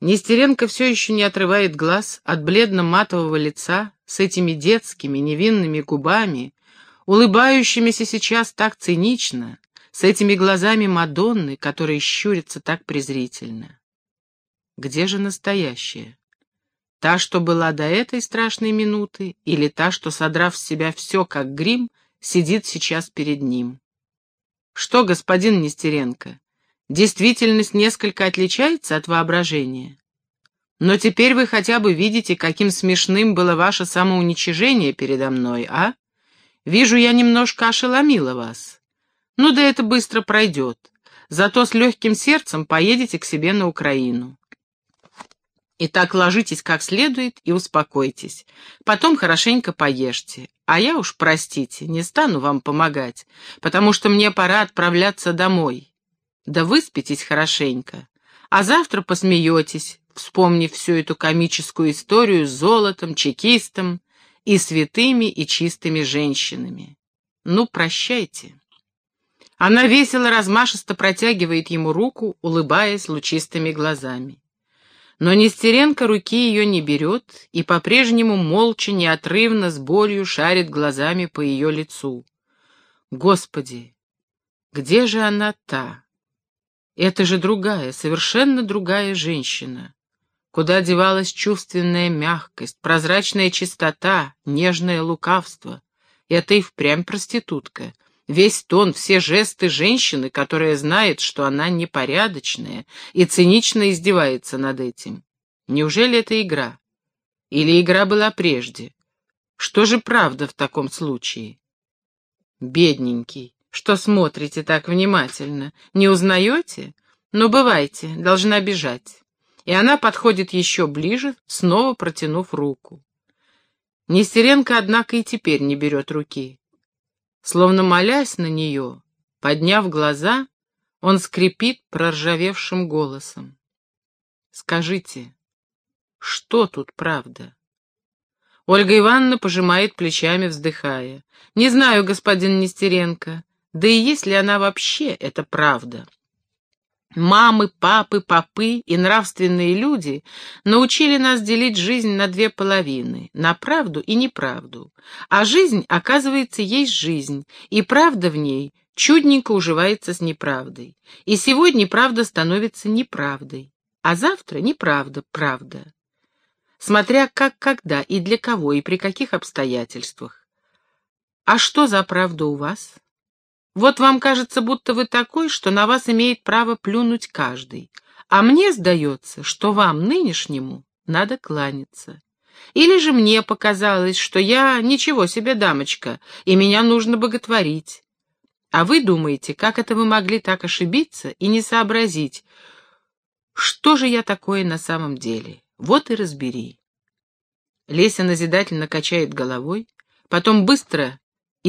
Нестеренко все еще не отрывает глаз от бледно-матового лица с этими детскими невинными губами, улыбающимися сейчас так цинично, с этими глазами Мадонны, которые щурятся так презрительно. Где же настоящая? Та, что была до этой страшной минуты, или та, что, содрав с себя все, как грим, сидит сейчас перед ним? Что, господин Нестеренко, действительность несколько отличается от воображения? Но теперь вы хотя бы видите, каким смешным было ваше самоуничижение передо мной, а? Вижу, я немножко ошеломила вас. Ну да это быстро пройдет. Зато с легким сердцем поедете к себе на Украину. Итак, ложитесь как следует и успокойтесь. Потом хорошенько поешьте. А я уж, простите, не стану вам помогать, потому что мне пора отправляться домой. Да выспитесь хорошенько. А завтра посмеетесь, вспомнив всю эту комическую историю с золотом, чекистом и святыми и чистыми женщинами. Ну, прощайте. Она весело размашисто протягивает ему руку, улыбаясь лучистыми глазами. Но Нестеренко руки ее не берет и по-прежнему молча, неотрывно, с болью шарит глазами по ее лицу. Господи, где же она та? Это же другая, совершенно другая женщина. Куда девалась чувственная мягкость, прозрачная чистота, нежное лукавство? Это и впрямь проститутка — Весь тон, все жесты женщины, которая знает, что она непорядочная и цинично издевается над этим. Неужели это игра? Или игра была прежде? Что же правда в таком случае? Бедненький, что смотрите так внимательно? Не узнаете? Ну, бывайте, должна бежать. И она подходит еще ближе, снова протянув руку. Нестеренко, однако, и теперь не берет руки. Словно молясь на нее, подняв глаза, он скрипит проржавевшим голосом. «Скажите, что тут правда?» Ольга Ивановна пожимает плечами, вздыхая. «Не знаю, господин Нестеренко, да и есть ли она вообще, это правда?» Мамы, папы, попы и нравственные люди научили нас делить жизнь на две половины, на правду и неправду. А жизнь, оказывается, есть жизнь, и правда в ней чудненько уживается с неправдой. И сегодня правда становится неправдой, а завтра неправда, правда. Смотря как, когда и для кого и при каких обстоятельствах. А что за правда у вас? Вот вам кажется, будто вы такой, что на вас имеет право плюнуть каждый. А мне сдается, что вам, нынешнему, надо кланяться. Или же мне показалось, что я ничего себе дамочка, и меня нужно боготворить. А вы думаете, как это вы могли так ошибиться и не сообразить, что же я такое на самом деле? Вот и разбери. Леся назидательно качает головой, потом быстро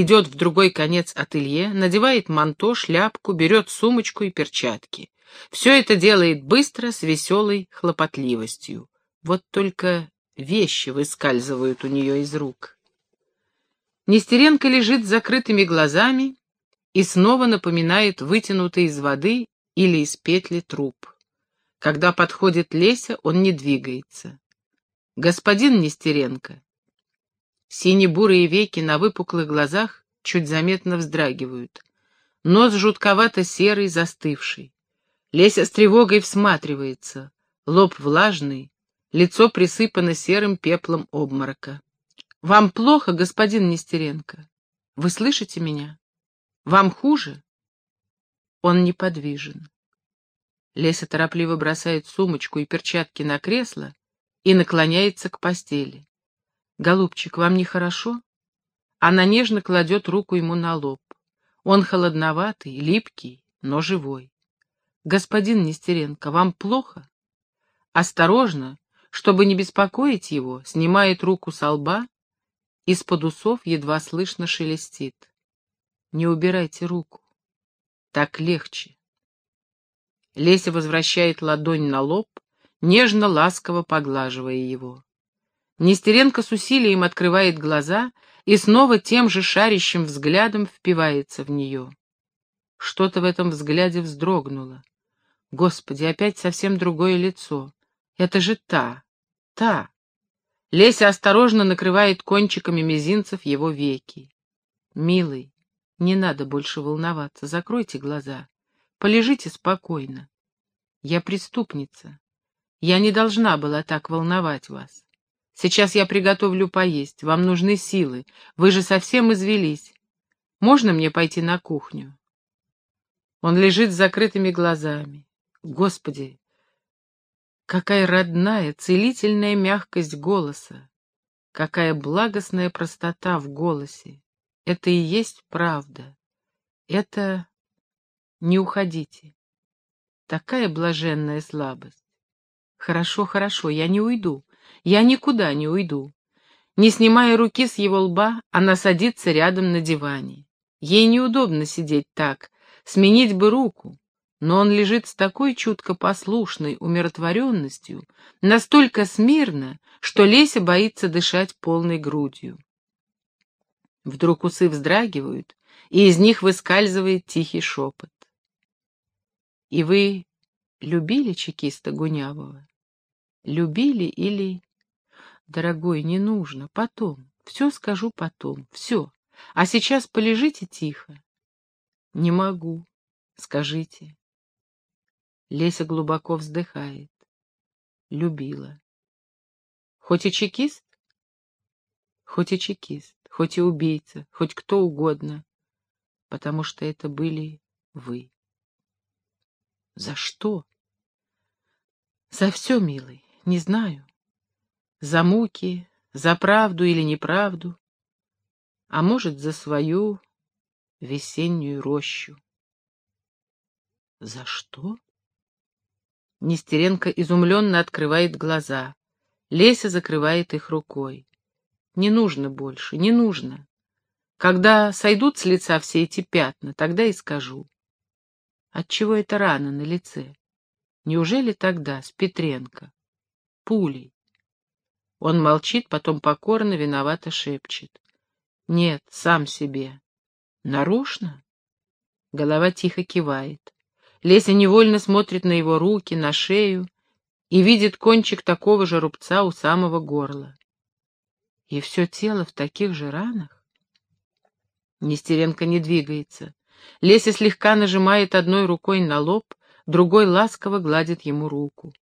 идет в другой конец ателье, надевает манто, шляпку, берет сумочку и перчатки. Все это делает быстро, с веселой хлопотливостью. Вот только вещи выскальзывают у нее из рук. Нестеренко лежит с закрытыми глазами и снова напоминает вытянутый из воды или из петли труп. Когда подходит Леся, он не двигается. «Господин Нестеренко, Сине-бурые веки на выпуклых глазах чуть заметно вздрагивают. Нос жутковато-серый, застывший. Леся с тревогой всматривается. Лоб влажный, лицо присыпано серым пеплом обморока. «Вам плохо, господин Нестеренко? Вы слышите меня? Вам хуже?» Он неподвижен. Леся торопливо бросает сумочку и перчатки на кресло и наклоняется к постели. «Голубчик, вам нехорошо?» Она нежно кладет руку ему на лоб. Он холодноватый, липкий, но живой. «Господин Нестеренко, вам плохо?» Осторожно, чтобы не беспокоить его, снимает руку со лба, из-под усов едва слышно шелестит. «Не убирайте руку. Так легче». Леся возвращает ладонь на лоб, нежно-ласково поглаживая его. Нестеренко с усилием открывает глаза и снова тем же шарящим взглядом впивается в нее. Что-то в этом взгляде вздрогнуло. Господи, опять совсем другое лицо. Это же та, та. Леся осторожно накрывает кончиками мизинцев его веки. «Милый, не надо больше волноваться, закройте глаза. Полежите спокойно. Я преступница. Я не должна была так волновать вас. Сейчас я приготовлю поесть, вам нужны силы, вы же совсем извелись. Можно мне пойти на кухню?» Он лежит с закрытыми глазами. Господи, какая родная, целительная мягкость голоса, какая благостная простота в голосе. Это и есть правда. Это... Не уходите. Такая блаженная слабость. Хорошо, хорошо, я не уйду. Я никуда не уйду. Не снимая руки с его лба, она садится рядом на диване. Ей неудобно сидеть так, сменить бы руку, но он лежит с такой чутко послушной умиротворенностью, настолько смирно, что Леся боится дышать полной грудью. Вдруг усы вздрагивают, и из них выскальзывает тихий шепот. «И вы любили чекиста Гунявого? Любили или...» «Дорогой, не нужно, потом, все скажу потом, все. А сейчас полежите тихо». «Не могу, скажите». Леся глубоко вздыхает. Любила. Хоть и чекист? Хоть и чекист хоть и убийца, хоть кто угодно, потому что это были вы. За что? За все, милый, не знаю. За муки, за правду или неправду, а может, за свою весеннюю рощу. За что? Нестеренко изумленно открывает глаза. Леся закрывает их рукой. Не нужно больше, не нужно. Когда сойдут с лица все эти пятна, тогда и скажу. Отчего это рана на лице? Неужели тогда, с Петренко? Пулей. Он молчит, потом покорно, виновато шепчет. Нет, сам себе. Нарочно? Голова тихо кивает. Леся невольно смотрит на его руки, на шею и видит кончик такого же рубца у самого горла. И все тело в таких же ранах? Нестеренко не двигается. Леся слегка нажимает одной рукой на лоб, другой ласково гладит ему руку.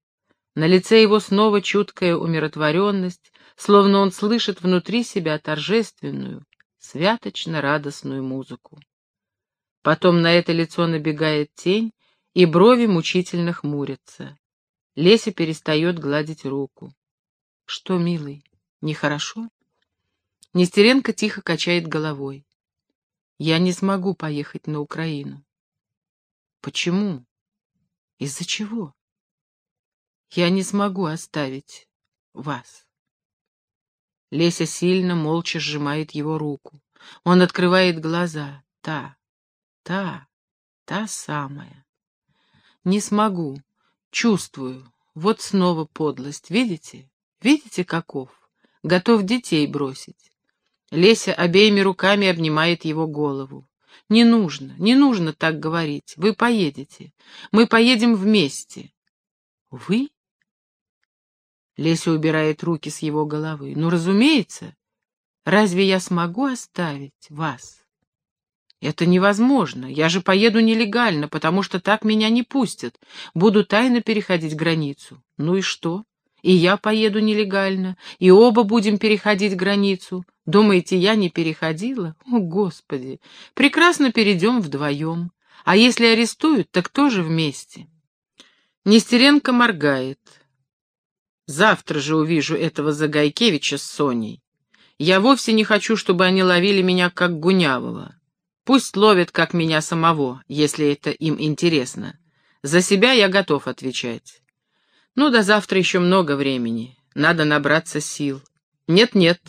На лице его снова чуткая умиротворенность, словно он слышит внутри себя торжественную, святочно-радостную музыку. Потом на это лицо набегает тень, и брови мучительно хмурятся. Леся перестает гладить руку. — Что, милый, нехорошо? Нестеренко тихо качает головой. Я не смогу поехать на Украину. Почему? Из-за чего? Я не смогу оставить вас. Леся сильно, молча сжимает его руку. Он открывает глаза. Та, та, та самая. Не смогу. Чувствую. Вот снова подлость. Видите? Видите, каков? Готов детей бросить. Леся обеими руками обнимает его голову. «Не нужно, не нужно так говорить. Вы поедете. Мы поедем вместе». «Вы?» Леся убирает руки с его головы. «Ну, разумеется. Разве я смогу оставить вас?» «Это невозможно. Я же поеду нелегально, потому что так меня не пустят. Буду тайно переходить границу. Ну и что? И я поеду нелегально, и оба будем переходить границу. Думаете, я не переходила? О, Господи! Прекрасно перейдем вдвоем. А если арестуют, так тоже вместе. Нестеренко моргает. Завтра же увижу этого Загайкевича с Соней. Я вовсе не хочу, чтобы они ловили меня как Гунявого. Пусть ловят как меня самого, если это им интересно. За себя я готов отвечать. Ну, до завтра еще много времени. Надо набраться сил. Нет-нет,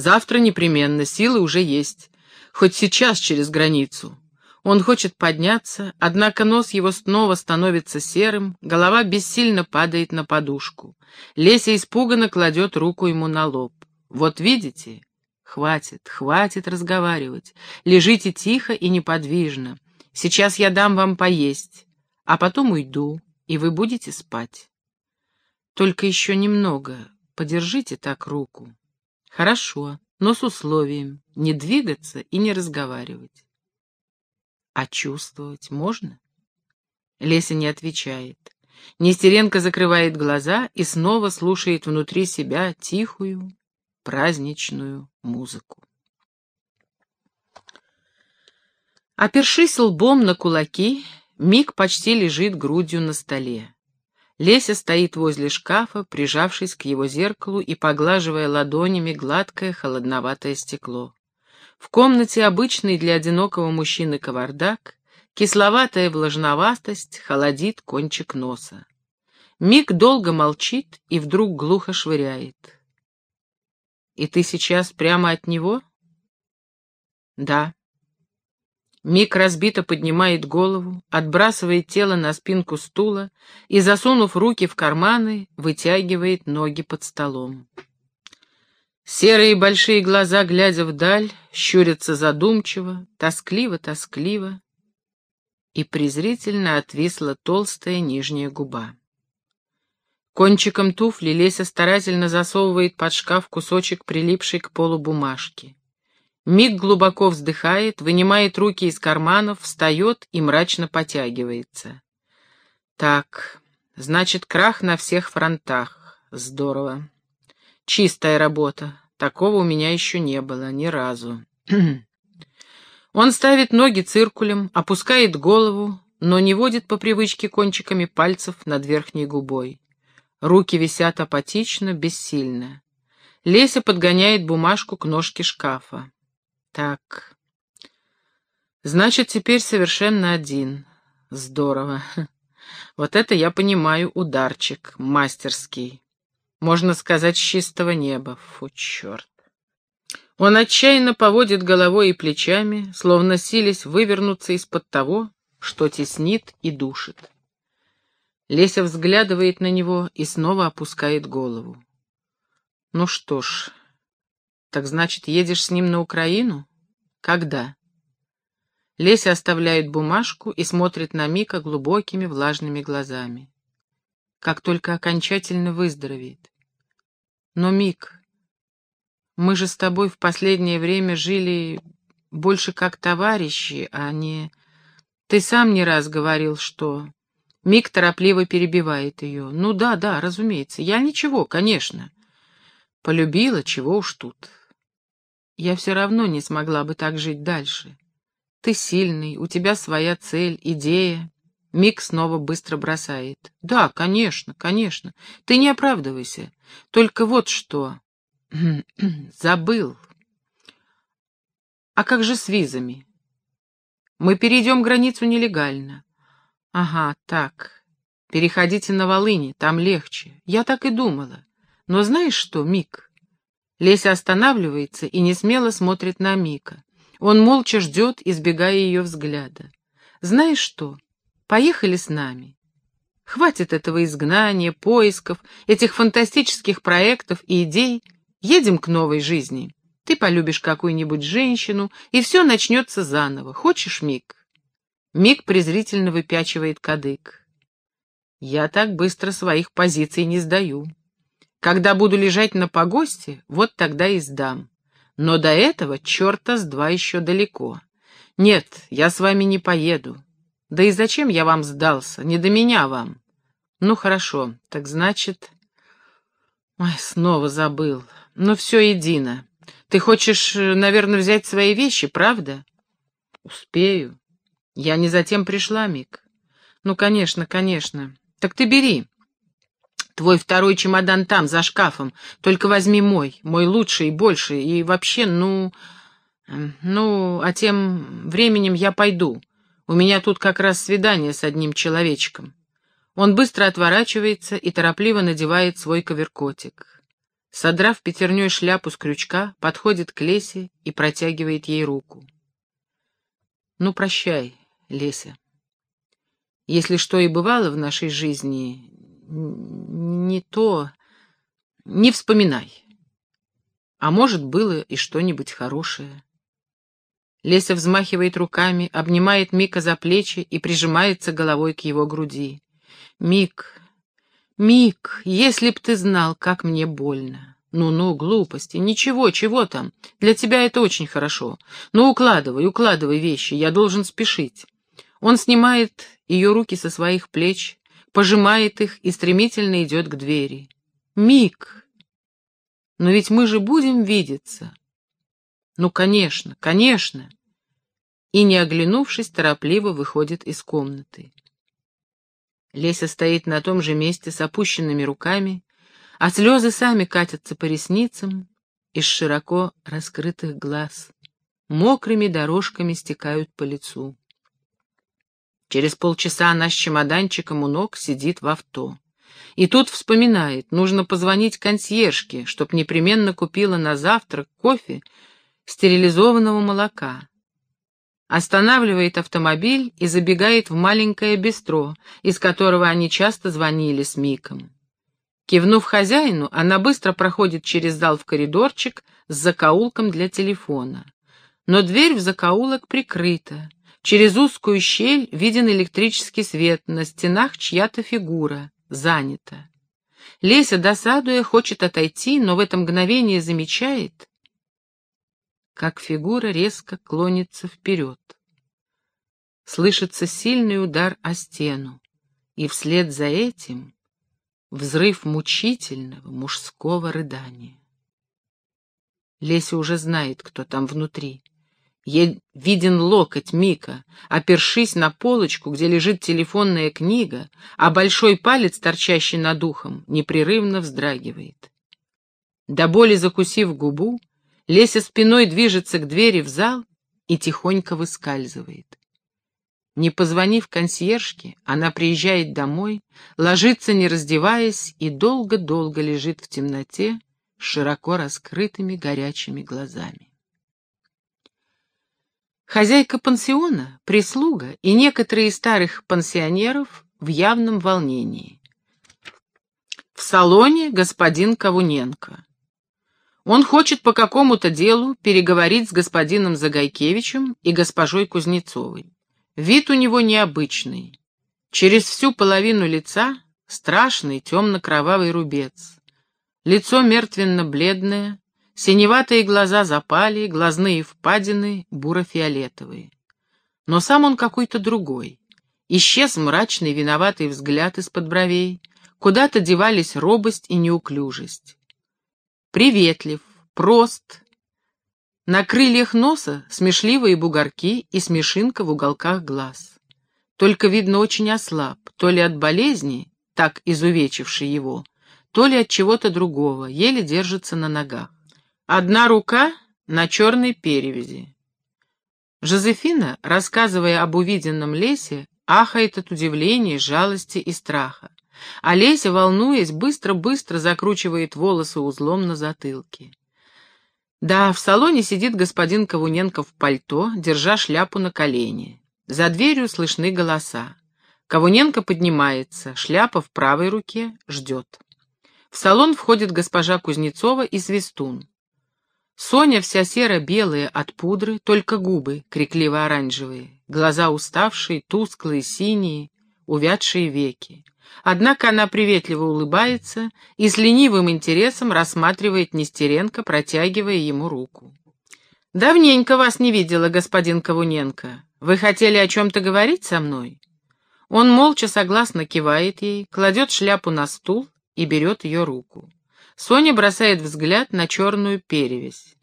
Завтра непременно, силы уже есть. Хоть сейчас через границу. Он хочет подняться, однако нос его снова становится серым, голова бессильно падает на подушку. Леся испуганно кладет руку ему на лоб. «Вот видите? Хватит, хватит разговаривать. Лежите тихо и неподвижно. Сейчас я дам вам поесть, а потом уйду, и вы будете спать». Только еще немного. Подержите так руку. Хорошо, но с условием не двигаться и не разговаривать. А чувствовать можно? Леся не отвечает. Нестеренко закрывает глаза и снова слушает внутри себя тихую, праздничную музыку. Опершись лбом на кулаки, Мик почти лежит грудью на столе. Леся стоит возле шкафа, прижавшись к его зеркалу и поглаживая ладонями гладкое холодноватое стекло. В комнате обычный для одинокого мужчины кавардак, кисловатая влажноватость холодит кончик носа. Мик долго молчит и вдруг глухо швыряет. «И ты сейчас прямо от него?» «Да». Мик разбито поднимает голову, отбрасывает тело на спинку стула и, засунув руки в карманы, вытягивает ноги под столом. Серые большие глаза, глядя вдаль, щурятся задумчиво, тоскливо-тоскливо, и презрительно отвисла толстая нижняя губа. Кончиком туфли Леся старательно засовывает под шкаф кусочек прилипшей к полу бумажки. Миг глубоко вздыхает, вынимает руки из карманов, встает и мрачно потягивается. Так, значит, крах на всех фронтах. Здорово. Чистая работа. Такого у меня еще не было, ни разу. Он ставит ноги циркулем, опускает голову, но не водит по привычке кончиками пальцев над верхней губой. Руки висят апатично, бессильно. Леся подгоняет бумажку к ножке шкафа. Так. Значит, теперь совершенно один. Здорово. Вот это я понимаю ударчик, мастерский. Можно сказать, с чистого неба. Фу, черт. Он отчаянно поводит головой и плечами, словно сились вывернуться из-под того, что теснит и душит. Леся взглядывает на него и снова опускает голову. Ну что ж, так значит, едешь с ним на Украину? Когда? Леся оставляет бумажку и смотрит на Мика глубокими влажными глазами. Как только окончательно выздоровеет. Но, Мик, мы же с тобой в последнее время жили больше как товарищи, а не... Ты сам не раз говорил, что... Мик торопливо перебивает ее. Ну да, да, разумеется. Я ничего, конечно. Полюбила, чего уж тут. Я все равно не смогла бы так жить дальше. Ты сильный, у тебя своя цель, идея. Мик снова быстро бросает. Да, конечно, конечно. Ты не оправдывайся. Только вот что. Забыл. А как же с визами? Мы перейдем границу нелегально. Ага, так. Переходите на Волыни, там легче. Я так и думала. Но знаешь что, Мик? Леся останавливается и несмело смотрит на Мика. Он молча ждет, избегая ее взгляда. Знаешь что? Поехали с нами. Хватит этого изгнания, поисков, этих фантастических проектов и идей. Едем к новой жизни. Ты полюбишь какую-нибудь женщину, и все начнется заново. Хочешь, Мик? Мик презрительно выпячивает кадык. Я так быстро своих позиций не сдаю. Когда буду лежать на погосте, вот тогда и сдам. Но до этого черта с два еще далеко. Нет, я с вами не поеду. Да и зачем я вам сдался? Не до меня вам. Ну, хорошо, так значит... Ой, снова забыл. Ну, все едино. Ты хочешь, наверное, взять свои вещи, правда? Успею. Я не затем пришла, Мик. Ну, конечно, конечно. Так ты бери. Твой второй чемодан там, за шкафом. Только возьми мой, мой лучший и больше. И вообще, ну... Ну, а тем временем я пойду. У меня тут как раз свидание с одним человечком. Он быстро отворачивается и торопливо надевает свой коверкотик. Содрав пятерней шляпу с крючка, подходит к Лесе и протягивает ей руку. «Ну, прощай, Леся. Если что и бывало в нашей жизни, не то... Не вспоминай. А может, было и что-нибудь хорошее. Леся взмахивает руками, обнимает Мика за плечи и прижимается головой к его груди. «Мик, «Мик, если б ты знал, как мне больно!» «Ну-ну, глупости. Ничего, чего там? Для тебя это очень хорошо. Ну, укладывай, укладывай вещи, я должен спешить». Он снимает ее руки со своих плеч, пожимает их и стремительно идет к двери. «Мик! Но ведь мы же будем видеться!» «Ну, конечно, конечно!» И, не оглянувшись, торопливо выходит из комнаты. Леся стоит на том же месте с опущенными руками, а слезы сами катятся по ресницам из широко раскрытых глаз, мокрыми дорожками стекают по лицу. Через полчаса она с чемоданчиком у ног сидит в авто. И тут вспоминает, нужно позвонить консьержке, чтоб непременно купила на завтрак кофе стерилизованного молока. Останавливает автомобиль и забегает в маленькое бистро, из которого они часто звонили с Миком. Кивнув хозяину, она быстро проходит через зал в коридорчик с закоулком для телефона. Но дверь в закоулок прикрыта. Через узкую щель виден электрический свет, на стенах чья-то фигура, занята. Леся, досадуя, хочет отойти, но в это мгновение замечает, как фигура резко клонится вперед. Слышится сильный удар о стену, и вслед за этим взрыв мучительного мужского рыдания. Леся уже знает, кто там внутри. Ей виден локоть Мика, опершись на полочку, где лежит телефонная книга, а большой палец, торчащий над ухом, непрерывно вздрагивает. До боли закусив губу, Леся спиной движется к двери в зал и тихонько выскальзывает. Не позвонив консьержке, она приезжает домой, ложится, не раздеваясь, и долго-долго лежит в темноте с широко раскрытыми горячими глазами. Хозяйка пансиона, прислуга и некоторые из старых пансионеров в явном волнении. В салоне господин Ковуненко. Он хочет по какому-то делу переговорить с господином Загайкевичем и госпожой Кузнецовой. Вид у него необычный. Через всю половину лица страшный темно-кровавый рубец. Лицо мертвенно-бледное, синеватые глаза запали, глазные впадины буро-фиолетовые. Но сам он какой-то другой. Исчез мрачный виноватый взгляд из-под бровей, куда-то девались робость и неуклюжесть приветлив, прост. На крыльях носа смешливые бугорки и смешинка в уголках глаз. Только, видно, очень ослаб, то ли от болезни, так изувечившей его, то ли от чего-то другого, еле держится на ногах. Одна рука на черной перевязи. Жозефина, рассказывая об увиденном лесе, ахает от удивления, жалости и страха. Олеся, волнуясь, быстро-быстро закручивает волосы узлом на затылке. Да, в салоне сидит господин Ковуненко в пальто, держа шляпу на колени. За дверью слышны голоса. Ковуненко поднимается, шляпа в правой руке, ждет. В салон входит госпожа Кузнецова и Свистун. Соня вся серо-белая от пудры, только губы крикливо-оранжевые, глаза уставшие, тусклые, синие, увядшие веки. Однако она приветливо улыбается и с ленивым интересом рассматривает Нестеренко, протягивая ему руку. «Давненько вас не видела, господин Ковуненко. Вы хотели о чем-то говорить со мной?» Он молча согласно кивает ей, кладет шляпу на стул и берет ее руку. Соня бросает взгляд на черную перевязь.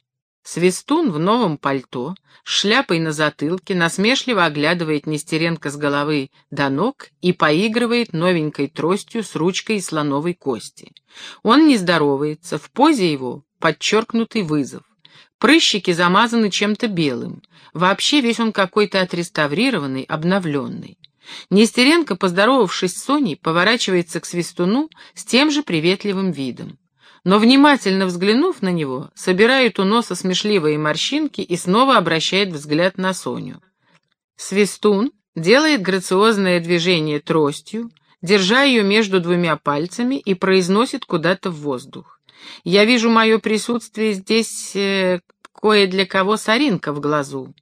Свистун в новом пальто, с шляпой на затылке, насмешливо оглядывает Нестеренко с головы до ног и поигрывает новенькой тростью с ручкой слоновой кости. Он не здоровается, в позе его подчеркнутый вызов. Прыщики замазаны чем-то белым. Вообще весь он какой-то отреставрированный, обновленный. Нестеренко, поздоровавшись с Соней, поворачивается к Свистуну с тем же приветливым видом но, внимательно взглянув на него, собирает у носа смешливые морщинки и снова обращает взгляд на Соню. Свистун делает грациозное движение тростью, держа ее между двумя пальцами и произносит куда-то в воздух. «Я вижу мое присутствие здесь э, кое для кого соринка в глазу.